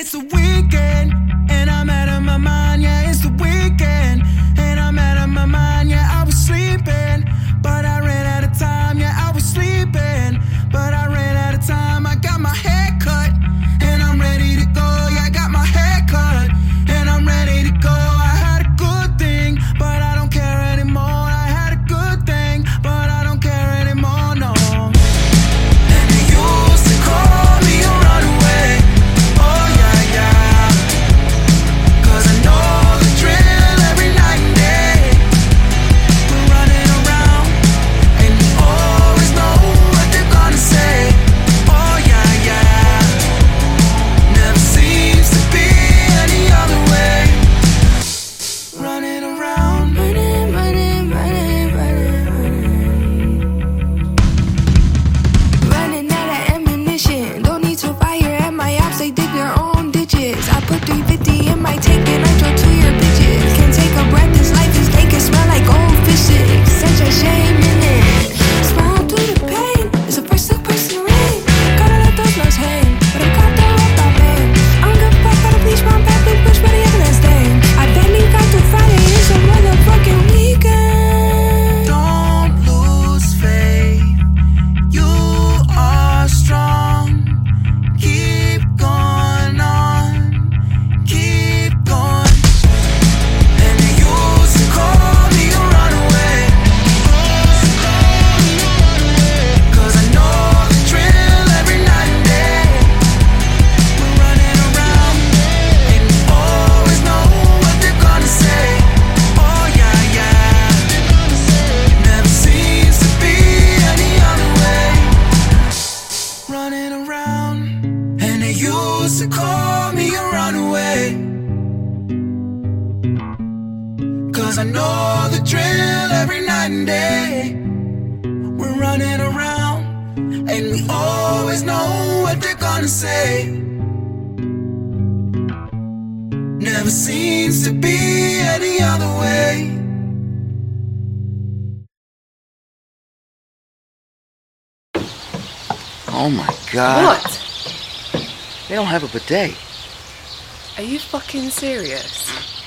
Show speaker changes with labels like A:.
A: It's a
B: weekend.
A: To call me a runaway. Cause I know the drill every night and day. We're running around, and we always know what they're gonna say. Never seems to be any other way.
C: Oh my god.
D: What?
C: They don't have a bidet.
D: Are you fucking serious?